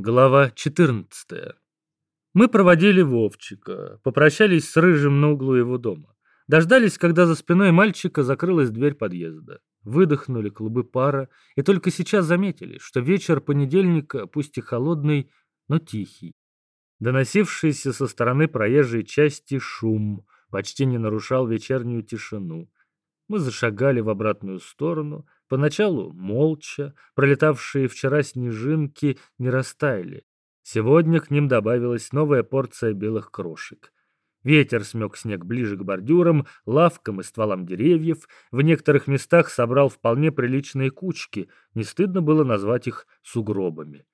Глава 14. Мы проводили Вовчика, попрощались с Рыжим на углу его дома. Дождались, когда за спиной мальчика закрылась дверь подъезда. Выдохнули клубы пара и только сейчас заметили, что вечер понедельника, пусть и холодный, но тихий. Доносившийся со стороны проезжей части шум почти не нарушал вечернюю тишину. Мы зашагали в обратную сторону, Поначалу молча, пролетавшие вчера снежинки не растаяли. Сегодня к ним добавилась новая порция белых крошек. Ветер смек снег ближе к бордюрам, лавкам и стволам деревьев, в некоторых местах собрал вполне приличные кучки, не стыдно было назвать их сугробами.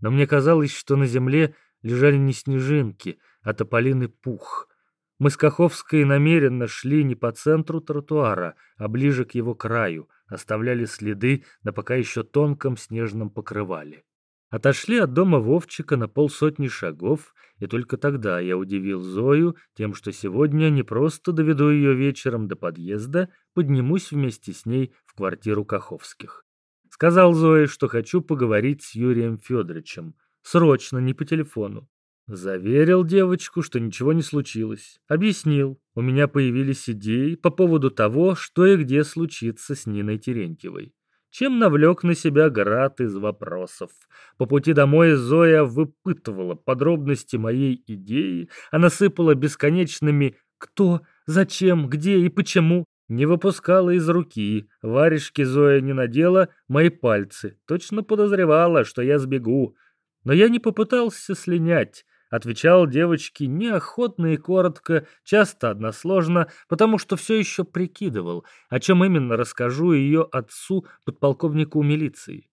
Но мне казалось, что на земле лежали не снежинки, а тополиный пух. Мы с Каховской намеренно шли не по центру тротуара, а ближе к его краю, оставляли следы на пока еще тонком снежном покрывале. Отошли от дома Вовчика на полсотни шагов, и только тогда я удивил Зою тем, что сегодня не просто доведу ее вечером до подъезда, поднимусь вместе с ней в квартиру Каховских. Сказал Зое, что хочу поговорить с Юрием Федоровичем. Срочно, не по телефону. Заверил девочку, что ничего не случилось. Объяснил, у меня появились идеи по поводу того, что и где случится с Ниной Терентьевой. Чем навлек на себя град из вопросов. По пути домой Зоя выпытывала подробности моей идеи, она сыпала бесконечными «кто», «зачем», «где» и «почему», не выпускала из руки, варежки Зоя не надела мои пальцы, точно подозревала, что я сбегу. Но я не попытался слинять, Отвечал девочке неохотно и коротко, часто односложно, потому что все еще прикидывал, о чем именно расскажу ее отцу, подполковнику милиции.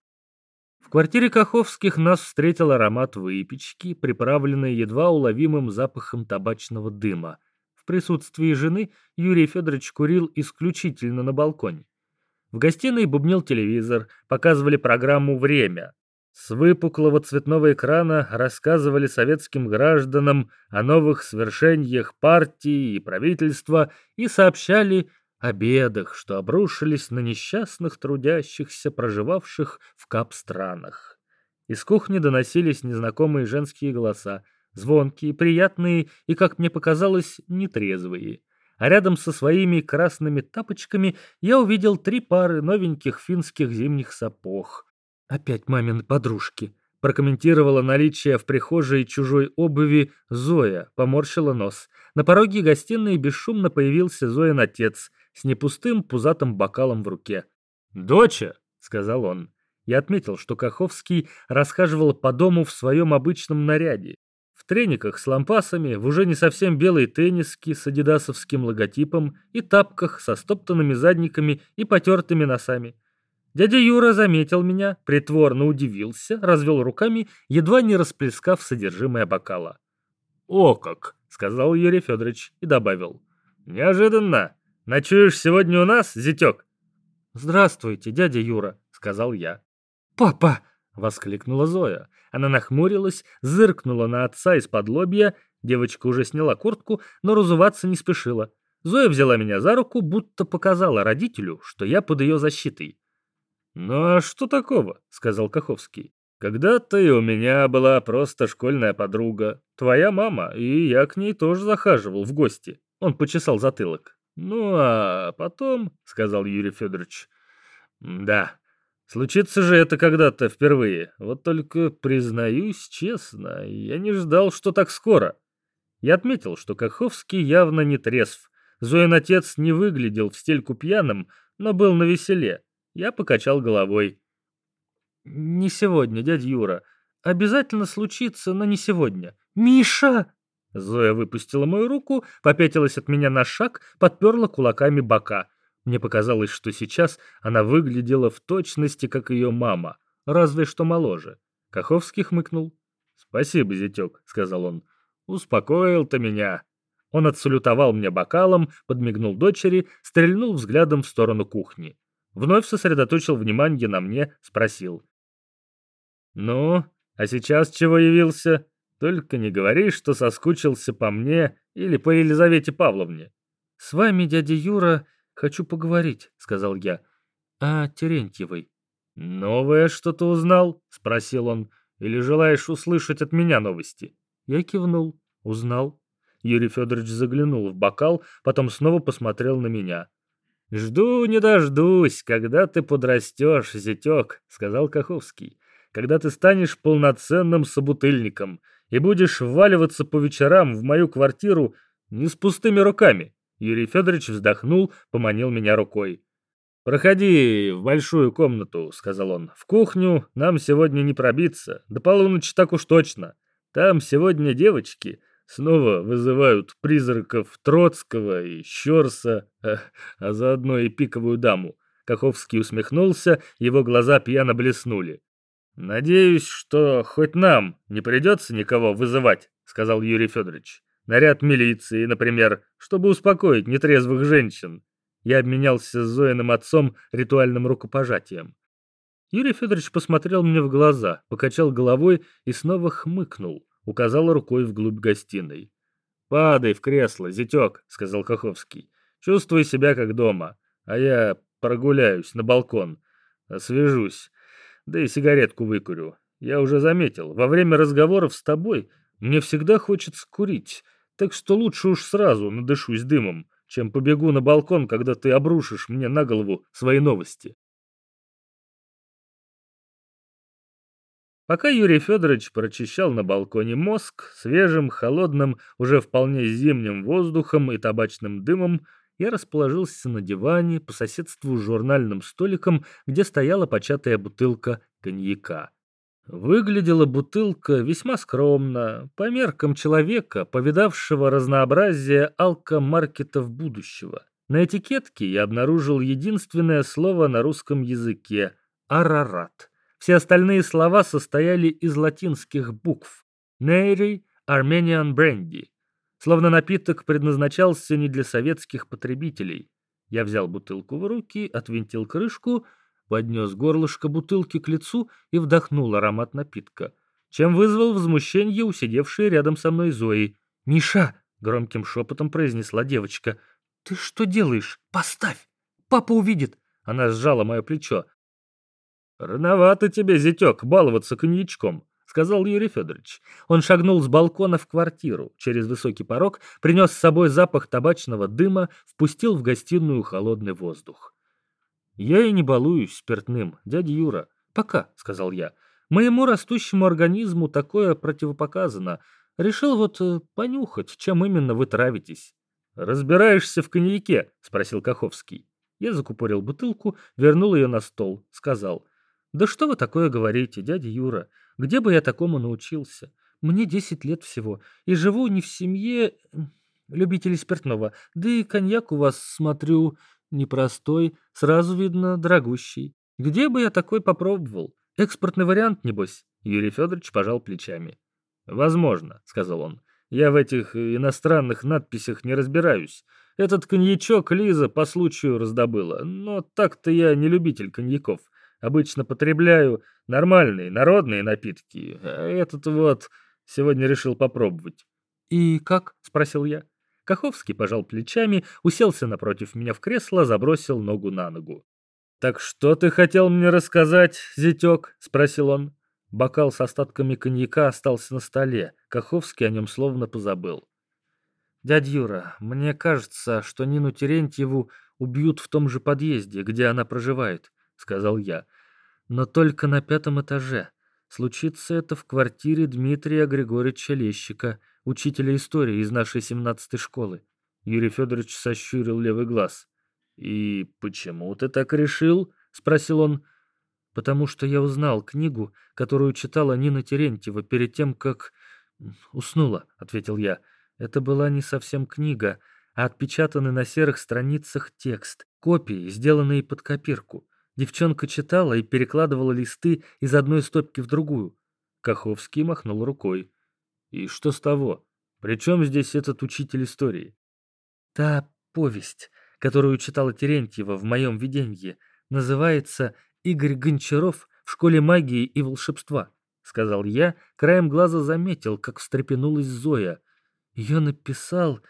В квартире Каховских нас встретил аромат выпечки, приправленный едва уловимым запахом табачного дыма. В присутствии жены Юрий Федорович курил исключительно на балконе. В гостиной бубнил телевизор, показывали программу «Время», с выпуклого цветного экрана рассказывали советским гражданам о новых свершениях партии и правительства и сообщали о бедах, что обрушились на несчастных трудящихся, проживавших в кап-странах. Из кухни доносились незнакомые женские голоса, звонкие, приятные и, как мне показалось, нетрезвые. А рядом со своими красными тапочками я увидел три пары новеньких финских зимних сапог. Опять мамины подружки. Прокомментировала наличие в прихожей чужой обуви Зоя, поморщила нос. На пороге гостиной бесшумно появился Зоин отец с непустым пузатым бокалом в руке. «Доча!» — сказал он. Я отметил, что Каховский расхаживал по дому в своем обычном наряде. В трениках с лампасами, в уже не совсем белой тенниске с адидасовским логотипом и тапках со стоптанными задниками и потертыми носами. Дядя Юра заметил меня, притворно удивился, развел руками, едва не расплескав содержимое бокала. «О как!» — сказал Юрий Федорович и добавил. «Неожиданно! Ночуешь сегодня у нас, зятек?» «Здравствуйте, дядя Юра», — сказал я. «Папа!» — воскликнула Зоя. Она нахмурилась, зыркнула на отца из-под лобья. Девочка уже сняла куртку, но разуваться не спешила. Зоя взяла меня за руку, будто показала родителю, что я под ее защитой. «Ну а что такого?» — сказал Каховский. «Когда-то и у меня была просто школьная подруга, твоя мама, и я к ней тоже захаживал в гости». Он почесал затылок. «Ну а потом», — сказал Юрий Федорович, — «да, случится же это когда-то впервые. Вот только, признаюсь честно, я не ждал, что так скоро». Я отметил, что Каховский явно не трезв. Зоин отец не выглядел в стельку пьяным, но был на веселе. Я покачал головой. «Не сегодня, дядя Юра. Обязательно случится, но не сегодня. Миша!» Зоя выпустила мою руку, попятилась от меня на шаг, подперла кулаками бока. Мне показалось, что сейчас она выглядела в точности, как ее мама, разве что моложе. Каховский хмыкнул. «Спасибо, зятек», — сказал он. «Успокоил ты меня». Он отсалютовал мне бокалом, подмигнул дочери, стрельнул взглядом в сторону кухни. Вновь сосредоточил внимание на мне, спросил. «Ну, а сейчас чего явился? Только не говори, что соскучился по мне или по Елизавете Павловне». «С вами, дядя Юра, хочу поговорить», — сказал я. «О Терентьевой». «Новое что-то узнал?» — спросил он. Или желаешь услышать от меня новости?» Я кивнул. Узнал. Юрий Федорович заглянул в бокал, потом снова посмотрел на меня. «Жду не дождусь, когда ты подрастешь, зятек», — сказал Каховский. «Когда ты станешь полноценным собутыльником и будешь вваливаться по вечерам в мою квартиру не с пустыми руками». Юрий Федорович вздохнул, поманил меня рукой. «Проходи в большую комнату», — сказал он. «В кухню нам сегодня не пробиться. До полуночи так уж точно. Там сегодня девочки снова вызывают призраков Троцкого и Щерса, а, а заодно и пиковую даму». Каховский усмехнулся, его глаза пьяно блеснули. «Надеюсь, что хоть нам не придется никого вызывать», — сказал Юрий Федорович. «Наряд милиции, например, чтобы успокоить нетрезвых женщин. Я обменялся с Зоиным отцом ритуальным рукопожатием. Юрий Федорович посмотрел мне в глаза, покачал головой и снова хмыкнул, указал рукой вглубь гостиной. «Падай в кресло, зятек», — сказал Каховский. «Чувствуй себя как дома, а я прогуляюсь на балкон, освежусь, да и сигаретку выкурю. Я уже заметил, во время разговоров с тобой мне всегда хочется курить, так что лучше уж сразу надышусь дымом чем побегу на балкон, когда ты обрушишь мне на голову свои новости. Пока Юрий Федорович прочищал на балконе мозг, свежим, холодным, уже вполне зимним воздухом и табачным дымом, я расположился на диване по соседству с журнальным столиком, где стояла початая бутылка коньяка. Выглядела бутылка весьма скромно, по меркам человека, повидавшего разнообразие алкомаркетов будущего. На этикетке я обнаружил единственное слово на русском языке – «арарат». Все остальные слова состояли из латинских букв «Neyri Armenian Brandy», словно напиток предназначался не для советских потребителей. Я взял бутылку в руки, отвинтил крышку – поднес горлышко бутылки к лицу и вдохнул аромат напитка, чем вызвал возмущение у сидевшей рядом со мной Зои. «Миша!» — громким шепотом произнесла девочка. «Ты что делаешь? Поставь! Папа увидит!» Она сжала мое плечо. «Рановато тебе, зятек, баловаться коньячком», — сказал Юрий Федорович. Он шагнул с балкона в квартиру, через высокий порог, принес с собой запах табачного дыма, впустил в гостиную холодный воздух. «Я и не балуюсь спиртным, дядя Юра. Пока», — сказал я. «Моему растущему организму такое противопоказано. Решил вот э, понюхать, чем именно вы травитесь». «Разбираешься в коньяке?» — спросил Каховский. Я закупорил бутылку, вернул ее на стол, сказал. «Да что вы такое говорите, дядя Юра? Где бы я такому научился? Мне десять лет всего, и живу не в семье любителей спиртного. Да и коньяк у вас, смотрю, Непростой, сразу видно, дорогущий. Где бы я такой попробовал? Экспортный вариант, небось?» Юрий Федорович пожал плечами. «Возможно», — сказал он. «Я в этих иностранных надписях не разбираюсь. Этот коньячок Лиза по случаю раздобыла, но так-то я не любитель коньяков. Обычно потребляю нормальные, народные напитки. А этот вот сегодня решил попробовать». «И как?» — спросил я. Каховский пожал плечами, уселся напротив меня в кресло, забросил ногу на ногу. «Так что ты хотел мне рассказать, зятек?» — спросил он. Бокал с остатками коньяка остался на столе. Каховский о нем словно позабыл. «Дядя Юра, мне кажется, что Нину Терентьеву убьют в том же подъезде, где она проживает», — сказал я. «Но только на пятом этаже. Случится это в квартире Дмитрия Григорьевича Лещика» учителя истории из нашей семнадцатой школы. Юрий Федорович сощурил левый глаз. «И почему ты так решил?» — спросил он. «Потому что я узнал книгу, которую читала Нина Терентьева перед тем, как...» «Уснула», — ответил я. «Это была не совсем книга, а отпечатанный на серых страницах текст, копии, сделанные под копирку. Девчонка читала и перекладывала листы из одной стопки в другую». Каховский махнул рукой. И что с того? Причем здесь этот учитель истории? Та повесть, которую читала Терентьева в моем видении, называется «Игорь Гончаров в школе магии и волшебства», — сказал я, краем глаза заметил, как встрепенулась Зоя. Ее написал,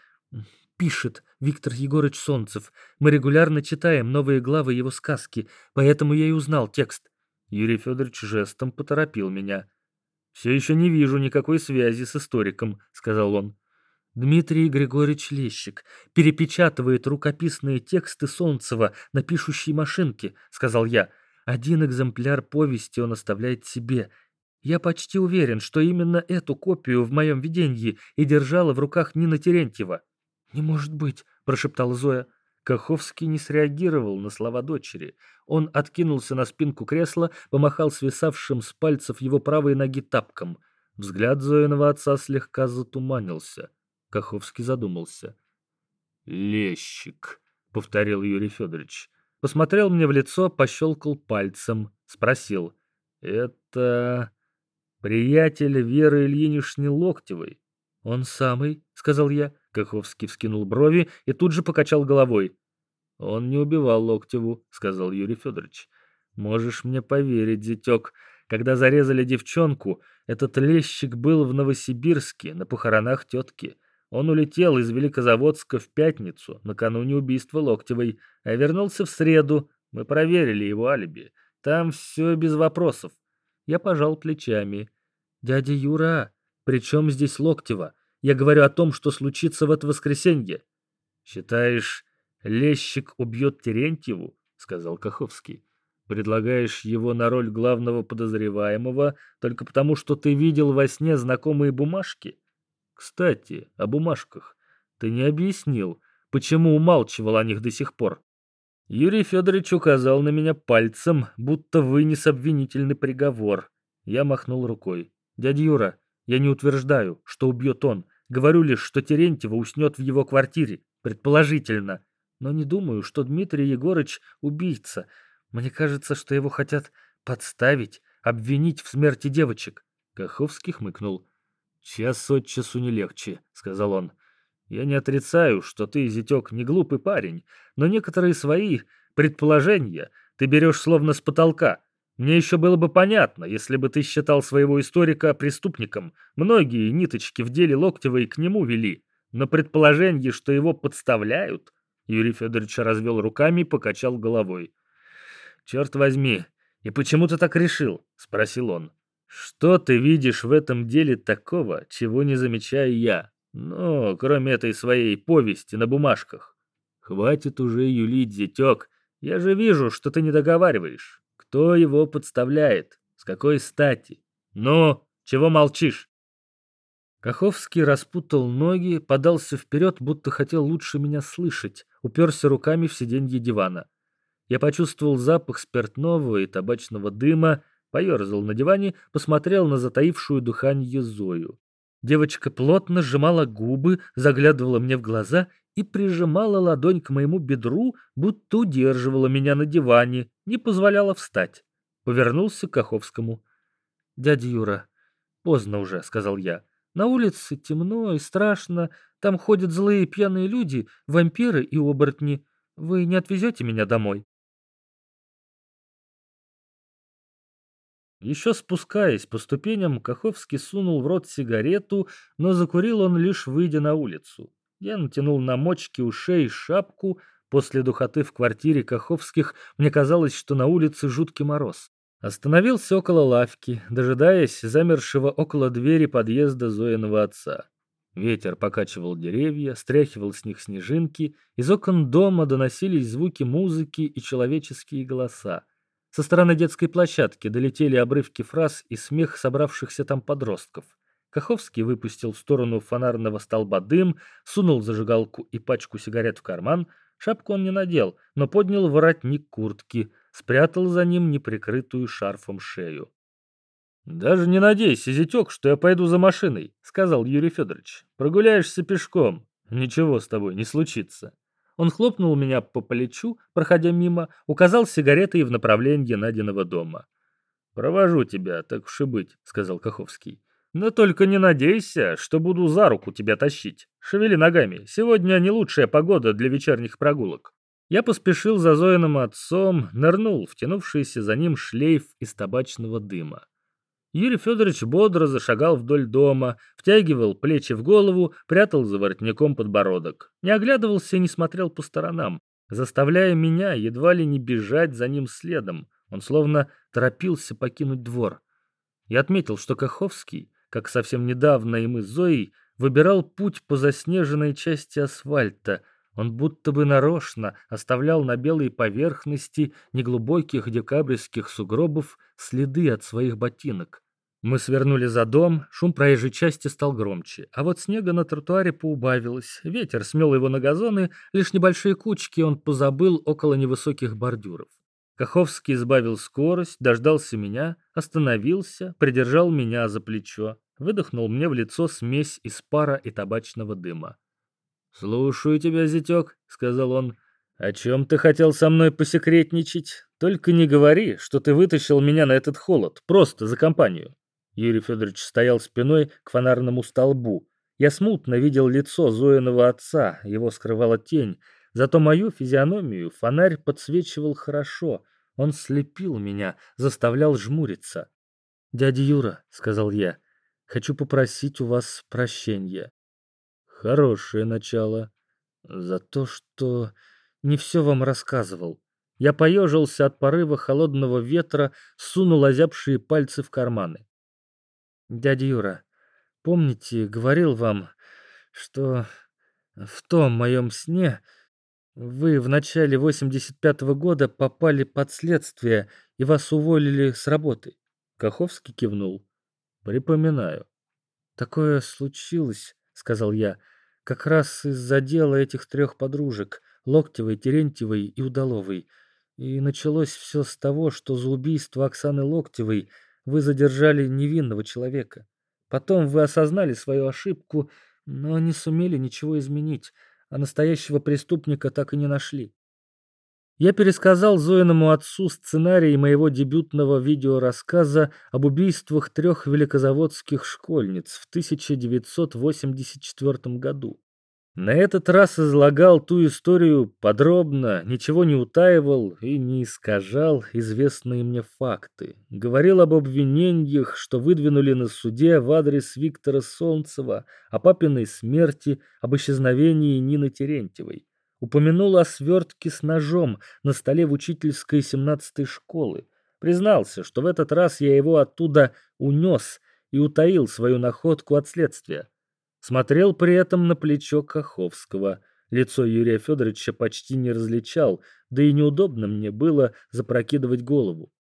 пишет Виктор Егорыч Солнцев. Мы регулярно читаем новые главы его сказки, поэтому я и узнал текст. Юрий Федорович жестом поторопил меня. «Все еще не вижу никакой связи с историком», — сказал он. Дмитрий Григорьевич Лещик перепечатывает рукописные тексты Солнцева на пишущей машинке, сказал я. Один экземпляр повести он оставляет себе. Я почти уверен, что именно эту копию в моем видении и держала в руках Нина Терентьева. «Не может быть», — прошептала Зоя. Каховский не среагировал на слова дочери. Он откинулся на спинку кресла, помахал свисавшим с пальцев его правой ноги тапком. Взгляд Зоиного отца слегка затуманился. Каховский задумался. «Лещик», — повторил Юрий Федорович. Посмотрел мне в лицо, пощелкал пальцем, спросил. «Это приятель Веры Ильиничны Локтевой?» «Он самый», — сказал я. Каховский вскинул брови и тут же покачал головой. «Он не убивал Локтеву», — сказал Юрий Федорович. «Можешь мне поверить, зятек, когда зарезали девчонку, этот лещик был в Новосибирске на похоронах тетки. Он улетел из Великозаводска в пятницу, накануне убийства Локтевой, а вернулся в среду. Мы проверили его алиби. Там все без вопросов. Я пожал плечами. «Дядя Юра, при чем здесь Локтева? Я говорю о том, что случится в это воскресенье». «Считаешь, Лещик убьет Терентьеву?» — сказал Каховский. «Предлагаешь его на роль главного подозреваемого только потому, что ты видел во сне знакомые бумажки?» Кстати, о бумажках. Ты не объяснил, почему умалчивал о них до сих пор. Юрий Федорович указал на меня пальцем, будто вынес обвинительный приговор. Я махнул рукой. «Дядя Юра, я не утверждаю, что убьет он. Говорю лишь, что Терентьева уснет в его квартире, предположительно. Но не думаю, что Дмитрий Егорыч убийца. Мне кажется, что его хотят подставить, обвинить в смерти девочек». Каховский хмыкнул. «Час от часу не легче», — сказал он. «Я не отрицаю, что ты, зятек, не глупый парень, но некоторые свои предположения ты берешь словно с потолка. Мне еще было бы понятно, если бы ты считал своего историка преступником. Многие ниточки в деле Локтевой к нему вели, но предположение, что его подставляют...» Юрий Федорович развел руками и покачал головой. «Черт возьми, и почему ты так решил?» — спросил он. Что ты видишь в этом деле такого, чего не замечаю я? Ну, кроме этой своей повести на бумажках. Хватит уже юлить, зятек. Я же вижу, что ты не договариваешь. Кто его подставляет? С какой стати? Ну, чего молчишь? Каховский распутал ноги, подался вперед, будто хотел лучше меня слышать, уперся руками в сиденье дивана. Я почувствовал запах спиртного и табачного дыма, поерзал на диване, посмотрел на затаившую дыхание Зою. Девочка плотно сжимала губы, заглядывала мне в глаза и прижимала ладонь к моему бедру, будто удерживала меня на диване, не позволяла встать. Повернулся к Каховскому. «Дядя Юра, поздно уже», — сказал я. «На улице темно и страшно, там ходят злые пьяные люди, вампиры и оборотни. Вы не отвезете меня домой?» Еще спускаясь по ступеням, Каховский сунул в рот сигарету, но закурил он лишь выйдя на улицу. Я натянул на мочки ушей шапку. После духоты в квартире Каховских мне казалось, что на улице жуткий мороз. Остановился около лавки, дожидаясь замершего около двери подъезда Зоиного отца. Ветер покачивал деревья, стряхивал с них снежинки, из окон дома доносились звуки музыки и человеческие голоса. Со стороны детской площадки долетели обрывки фраз и смех собравшихся там подростков. Каховский выпустил в сторону фонарного столба дым, сунул зажигалку и пачку сигарет в карман. Шапку он не надел, но поднял воротник куртки, спрятал за ним неприкрытую шарфом шею. «Даже не надейся, зятек, что я пойду за машиной», — сказал Юрий Федорович. «Прогуляешься пешком. Ничего с тобой не случится». Он хлопнул меня по плечу, проходя мимо, указал сигаретой в направлении Надиного дома. «Провожу тебя, так уж и быть», — сказал Каховский. «Но только не надейся, что буду за руку тебя тащить. Шевели ногами, сегодня не лучшая погода для вечерних прогулок». Я поспешил за Зоиным отцом, нырнул втянувшийся за ним шлейф из табачного дыма. Юрий Федорович бодро зашагал вдоль дома, втягивал плечи в голову, прятал за воротником подбородок. Не оглядывался и не смотрел по сторонам, заставляя меня едва ли не бежать за ним следом. Он словно торопился покинуть двор. Я отметил, что Каховский, как совсем недавно и мы с Зоей, выбирал путь по заснеженной части асфальта. Он будто бы нарочно оставлял на белой поверхности неглубоких декабрьских сугробов следы от своих ботинок. Мы свернули за дом, шум проезжей части стал громче, а вот снега на тротуаре поубавилось. Ветер смел его на газоны, лишь небольшие кучки он позабыл около невысоких бордюров. Каховский сбавил скорость, дождался меня, остановился, придержал меня за плечо, выдохнул мне в лицо смесь из пара и табачного дыма. «Слушаю тебя, зятек», — сказал он. «О чем ты хотел со мной посекретничать? Только не говори, что ты вытащил меня на этот холод, просто за компанию». Юрий Федорович стоял спиной к фонарному столбу. Я смутно видел лицо Зоиного отца, его скрывала тень. Зато мою физиономию фонарь подсвечивал хорошо. Он слепил меня, заставлял жмуриться. «Дядя Юра», — сказал я, — «хочу попросить у вас прощения». «Хорошее начало. За то, что не все вам рассказывал». Я поежился от порыва холодного ветра, сунул озябшие пальцы в карманы. Дядя Юра, помните, говорил вам, что в том моем сне вы в начале 85-го года попали под следствие и вас уволили с работы? Каховский кивнул. Припоминаю. Такое случилось, сказал я, как раз из-за дела этих трех подружек, Локтевой, Терентьевой и Удаловой. И началось все с того, что за убийство Оксаны Локтевой вы задержали невинного человека. Потом вы осознали свою ошибку, но не сумели ничего изменить, а настоящего преступника так и не нашли. Я пересказал Зоиному отцу сценарий моего дебютного видеорассказа об убийствах трех великозаводских школьниц в 1984 году. На этот раз излагал ту историю подробно, ничего не утаивал и не искажал известные мне факты. Говорил об обвинениях, что выдвинули на суде в адрес Виктора Солнцева, о папиной смерти, об исчезновении Нины Терентьевой. Упомянул о свертке с ножом на столе в учительской 17-й школы. Признался, что в этот раз я его оттуда унес и утаил свою находку от следствия. Смотрел при этом на плечо Каховского. Лицо Юрия Федоровича почти не различал, да и неудобно мне было запрокидывать голову.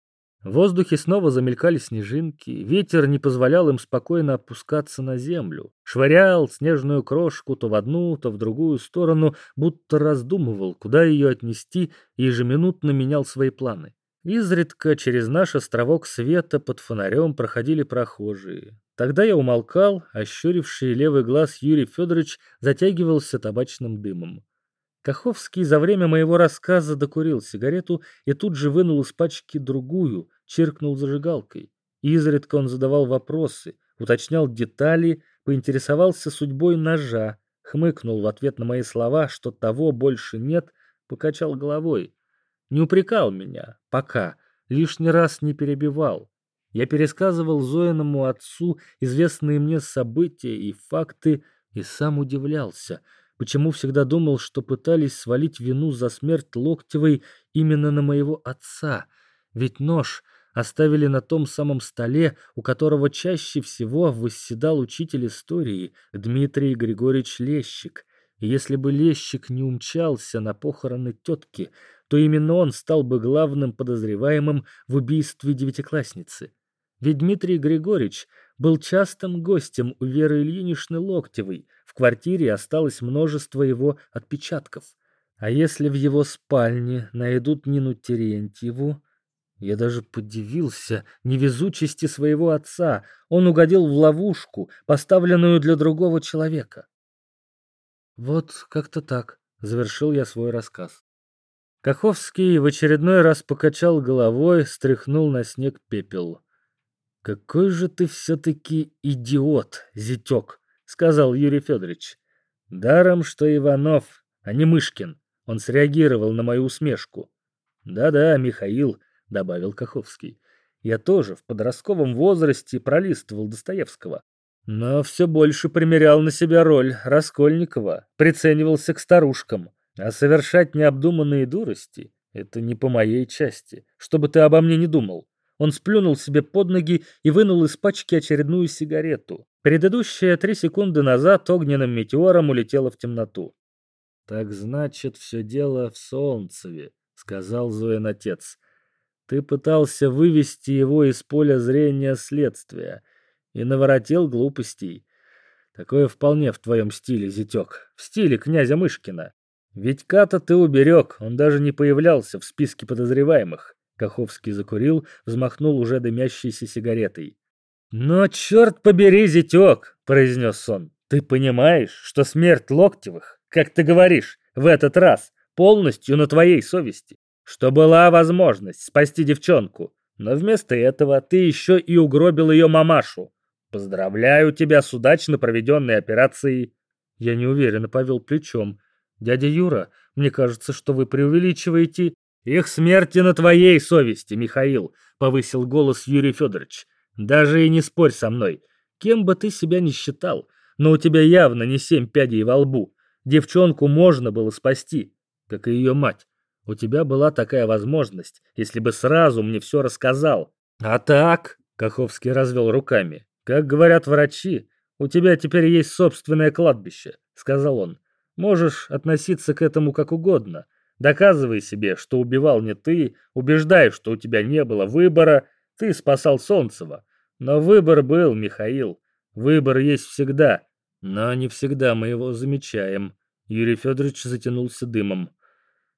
В воздухе снова замелькали снежинки, ветер не позволял им спокойно опускаться на землю. Швырял снежную крошку то в одну, то в другую сторону, будто раздумывал, куда ее отнести, и ежеминутно менял свои планы. Изредка через наш островок света под фонарем проходили прохожие. Тогда я умолкал, ощуривший левый глаз Юрий Федорович затягивался табачным дымом. Каховский за время моего рассказа докурил сигарету и тут же вынул из пачки другую, чиркнул зажигалкой. Изредка он задавал вопросы, уточнял детали, поинтересовался судьбой ножа, хмыкнул в ответ на мои слова, что того больше нет, покачал головой. Не упрекал меня, пока, лишний раз не перебивал. Я пересказывал Зоиному отцу известные мне события и факты и сам удивлялся, почему всегда думал, что пытались свалить вину за смерть Локтевой именно на моего отца, ведь нож оставили на том самом столе, у которого чаще всего восседал учитель истории Дмитрий Григорьевич Лещик. И если бы Лещик не умчался на похороны тетки, то именно он стал бы главным подозреваемым в убийстве девятиклассницы. Ведь Дмитрий Григорьевич был частым гостем у Веры Ильиничны Локтевой. В квартире осталось множество его отпечатков. А если в его спальне найдут Нину Терентьеву... Я даже подивился невезучести своего отца. Он угодил в ловушку, поставленную для другого человека. Вот как-то так, завершил я свой рассказ. Каховский в очередной раз покачал головой, стряхнул на снег пепел. «Какой же ты все-таки идиот, зятек!» — сказал Юрий Федорович. «Даром, что Иванов, а не Мышкин». Он среагировал на мою усмешку. «Да-да, Михаил», — добавил Каховский. «Я тоже в подростковом возрасте пролистывал Достоевского. Но все больше примерял на себя роль Раскольникова, приценивался к старушкам. А совершать необдуманные дурости — это не по моей части, чтобы ты обо мне не думал. Он сплюнул себе под ноги и вынул из пачки очередную сигарету. Предыдущая три секунды назад огненным метеором улетела в темноту. «Так значит, все дело в Солнцеве», — сказал Зоин отец. «Ты пытался вывести его из поля зрения следствия и наворотил глупостей. Такое вполне в твоем стиле, зятек, в стиле князя Мышкина. Ведь Ката ты уберег, он даже не появлялся в списке подозреваемых». Каховский закурил, взмахнул уже дымящейся сигаретой. «Но черт побери, зятек!» — произнес он. «Ты понимаешь, что смерть Локтевых как ты говоришь, в этот раз полностью на твоей совести, что была возможность спасти девчонку, но вместо этого ты еще и угробил ее мамашу. Поздравляю тебя с удачно проведенной операцией. Я неуверенно повел плечом. Дядя Юра, мне кажется, что вы преувеличиваете. Их смерти на твоей совести, Михаил, повысил голос Юрий Федорович. Даже и не спорь со мной. Кем бы ты себя ни считал, но у тебя явно не семь пядей во лбу. Девчонку можно было спасти, как и ее мать. У тебя была такая возможность, если бы сразу мне все рассказал. А так, Каховский развел руками, как говорят врачи, у тебя теперь есть собственное кладбище, сказал он. Можешь относиться к этому как угодно. Доказывай себе, что убивал не ты, убеждай, что у тебя не было выбора, ты спасал Солнцева. Но выбор был, Михаил. Выбор есть всегда. Но не всегда мы его замечаем. Юрий Федорович затянулся дымом.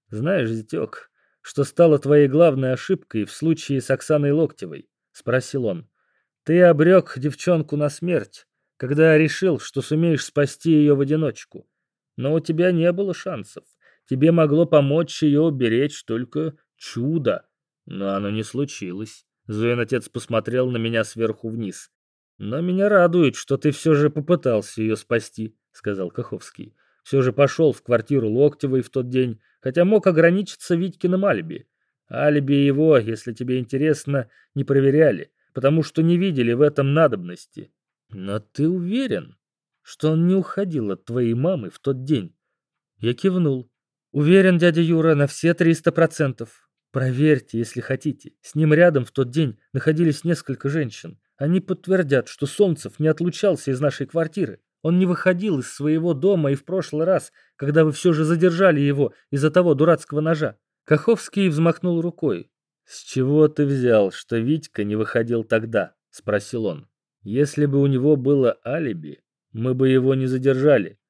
Знаешь, зятек, что стало твоей главной ошибкой в случае с Оксаной Локтевой? Спросил он. Ты обрек девчонку на смерть, когда решил, что сумеешь спасти ее в одиночку. Но у тебя не было шансов. Тебе могло помочь ее уберечь только чудо. Но оно не случилось. Зуин отец посмотрел на меня сверху вниз. «Но меня радует, что ты все же попытался ее спасти», — сказал Каховский. «Все же пошел в квартиру Локтевой в тот день, хотя мог ограничиться Витькиным алиби. Алиби его, если тебе интересно, не проверяли, потому что не видели в этом надобности. Но ты уверен, что он не уходил от твоей мамы в тот день?» Я кивнул. «Уверен, дядя Юра, на все триста процентов. Проверьте, если хотите. С ним рядом в тот день находились несколько женщин. Они подтвердят, что Солнцев не отлучался из нашей квартиры. Он не выходил из своего дома и в прошлый раз, когда вы все же задержали его из-за того дурацкого ножа. Каховский взмахнул рукой. «С чего ты взял, что Витька не выходил тогда?» – спросил он. «Если бы у него было алиби, мы бы его не задержали».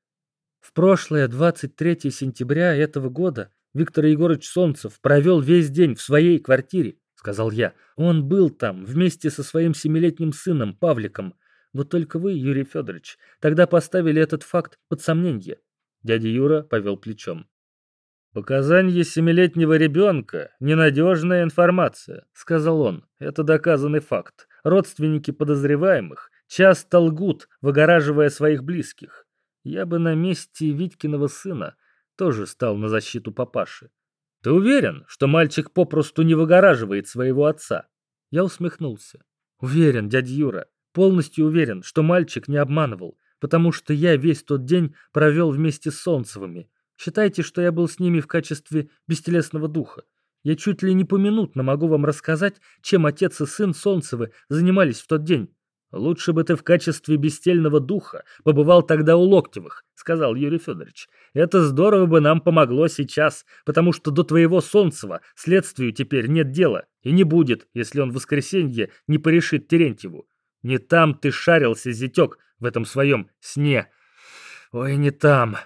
В прошлое 23 сентября этого года Виктор Егорович Солнцев провел весь день в своей квартире сказал я. Он был там вместе со своим семилетним сыном Павликом. Вот только вы, Юрий Федорович, тогда поставили этот факт под сомнение. Дядя Юра повел плечом. «Показания семилетнего ребенка – ненадежная информация», – сказал он. «Это доказанный факт. Родственники подозреваемых часто лгут, выгораживая своих близких. Я бы на месте Витькиного сына тоже стал на защиту папаши. Ты уверен, что мальчик попросту не выгораживает своего отца? Я усмехнулся. Уверен, дядя Юра, полностью уверен, что мальчик не обманывал, потому что я весь тот день провел вместе с Солнцевыми. Считайте, что я был с ними в качестве бестелесного духа. Я чуть ли не поминутно могу вам рассказать, чем отец и сын Солнцевы занимались в тот день. «Лучше бы ты в качестве бестельного духа побывал тогда у Локтевых», — сказал Юрий Федорович. «Это здорово бы нам помогло сейчас, потому что до твоего Солнцева следствию теперь нет дела, и не будет, если он в воскресенье не порешит Терентьеву. Не там ты шарился, зятек, в этом своем сне. Ой, не там».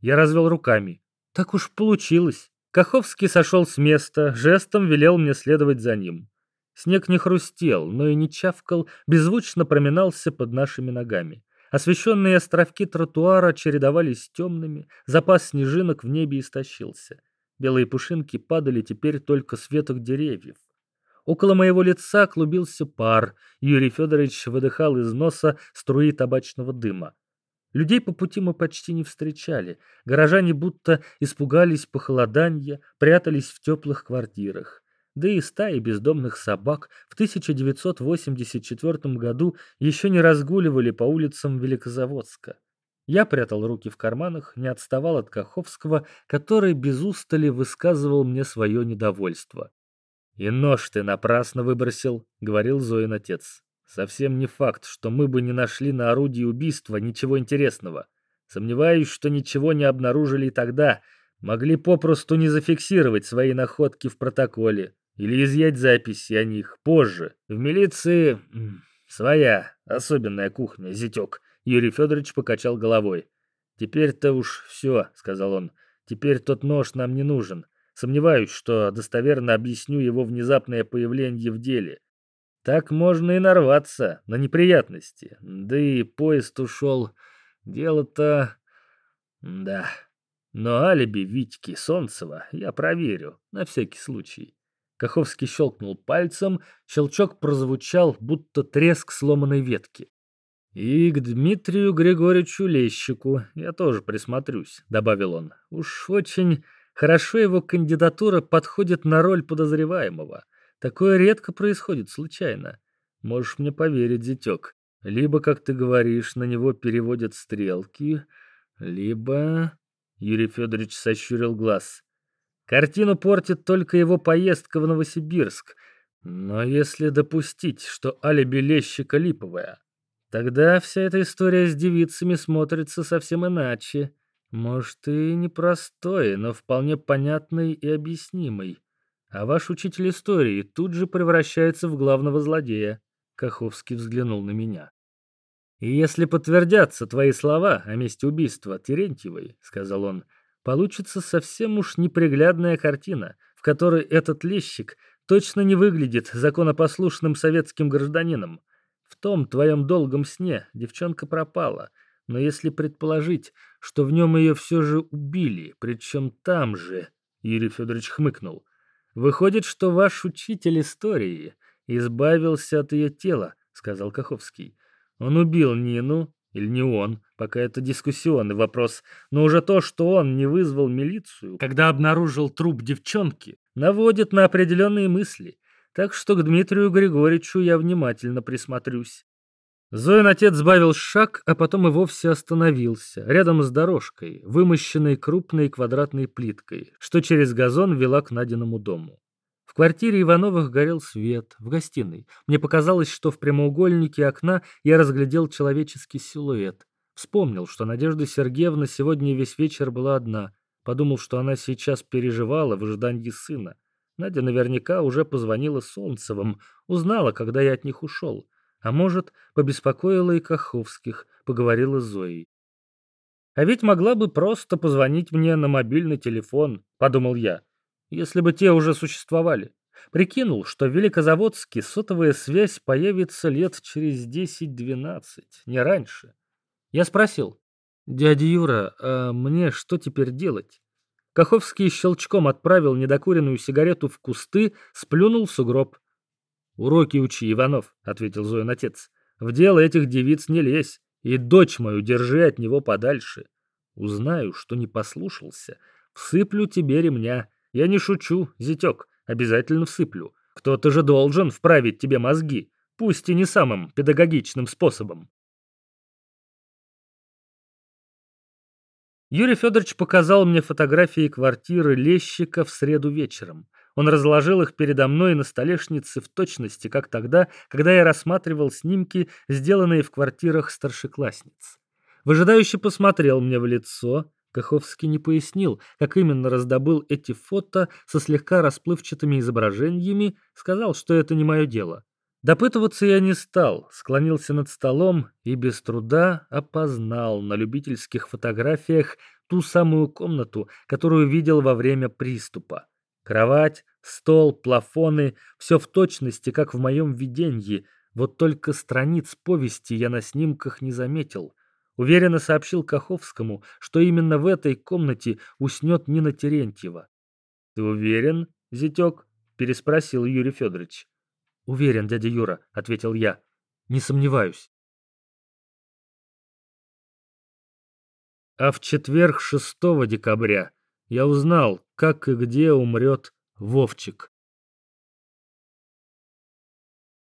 Я развел руками. Так уж получилось. Каховский сошел с места, жестом велел мне следовать за ним. Снег не хрустел, но и не чавкал, беззвучно проминался под нашими ногами. Освещенные островки тротуара чередовались темными, запас снежинок в небе истощился. Белые пушинки падали теперь только с веток деревьев. Около моего лица клубился пар, Юрий Федорович выдыхал из носа струи табачного дыма. Людей по пути мы почти не встречали, горожане будто испугались похолодания, прятались в теплых квартирах да и стаи бездомных собак в 1984 году еще не разгуливали по улицам Великозаводска. Я прятал руки в карманах, не отставал от Каховского, который без устали высказывал мне свое недовольство. «И нож ты напрасно выбросил», — говорил Зоин отец. «Совсем не факт, что мы бы не нашли на орудии убийства ничего интересного. Сомневаюсь, что ничего не обнаружили тогда. Могли попросту не зафиксировать свои находки в протоколе или изъять записи о них позже. В милиции своя особенная кухня, зятек». Юрий Федорович покачал головой. «Теперь-то уж все», — сказал он. «Теперь тот нож нам не нужен. Сомневаюсь, что достоверно объясню его внезапное появление в деле. Так можно и нарваться на неприятности. Да и поезд ушел. Дело-то... Да. Но алиби Витьки Солнцева я проверю, на всякий случай. Каховский щелкнул пальцем, щелчок прозвучал, будто треск сломанной ветки. «И к Дмитрию Григорьевичу Лещику я тоже присмотрюсь», — добавил он. «Уж очень Хорошо его кандидатура подходит на роль подозреваемого. Такое редко происходит случайно. Можешь мне поверить, зятек. Либо, как ты говоришь, на него переводят стрелки, либо... Юрий Федорович сощурил глаз. Картину портит только его поездка в Новосибирск. Но если допустить, что алиби Лещика липовая, тогда вся эта история с девицами смотрится совсем иначе. Может, и непростой, но вполне понятный и объяснимый. А ваш учитель истории тут же превращается в главного злодея. Каховский взглянул на меня. «И если подтвердятся твои слова о месте убийства Терентьевой, — сказал он, — получится совсем уж неприглядная картина, в которой этот лещик точно не выглядит законопослушным советским гражданином. В том твоем долгом сне девчонка пропала — но если предположить, что в нем ее все же убили, причем там же, Юрий Федорович хмыкнул, выходит, что ваш учитель истории избавился от ее тела, сказал Каховский. Он убил Нину, или не он, пока это дискуссионный вопрос, но уже то, что он не вызвал милицию, когда обнаружил труп девчонки, наводит на определенные мысли. Так что к Дмитрию Григорьевичу я внимательно присмотрюсь. Зоин отец сбавил шаг, а потом и вовсе остановился, рядом с дорожкой, вымощенной крупной квадратной плиткой, что через газон вела к Надиному дому. В квартире Ивановых горел свет, в гостиной. Мне показалось, что в прямоугольнике окна я разглядел человеческий силуэт. Вспомнил, что Надежда Сергеевна сегодня весь вечер была одна. Подумал, что она сейчас переживала в ожидании сына. Надя наверняка уже позвонила Солнцевым, узнала, когда я от них ушел. А может, побеспокоила и Каховских, поговорила с Зоей. А ведь могла бы просто позвонить мне на мобильный телефон, подумал я, если бы те уже существовали. Прикинул, что в Великозаводске сотовая связь появится лет через 10-12, не раньше. Я спросил, «Дядя Юра, а мне что теперь делать?» Каховский щелчком отправил недокуренную сигарету в кусты, сплюнул в сугроб. «Уроки учи, Иванов», — ответил Зоин отец. «В дело этих девиц не лезь, и дочь мою держи от него подальше. Узнаю, что не послушался, всыплю тебе ремня. Я не шучу, зятек, обязательно всыплю. Кто-то же должен вправить тебе мозги, пусть и не самым педагогичным способом». Юрий Федорович показал мне фотографии квартиры Лещика в среду вечером. Он разложил их передо мной на столешнице в точности, как тогда, когда я рассматривал снимки, сделанные в квартирах старшеклассниц. Выжидающе посмотрел мне в лицо. Каховский не пояснил, как именно раздобыл эти фото со слегка расплывчатыми изображениями, сказал, что это не мое дело. Допытываться я не стал, склонился над столом и без труда опознал на любительских фотографиях ту самую комнату, которую видел во время приступа. Кровать, стол, плафоны — все в точности, как в моем видении. Вот только страниц повести я на снимках не заметил. Уверенно сообщил Каховскому, что именно в этой комнате уснет Нина Терентьева. «Ты уверен, зятек?» — переспросил Юрий Федорович. «Уверен, дядя Юра», — ответил я. «Не сомневаюсь». А в четверг 6 декабря я узнал, как и где умрет Вовчик.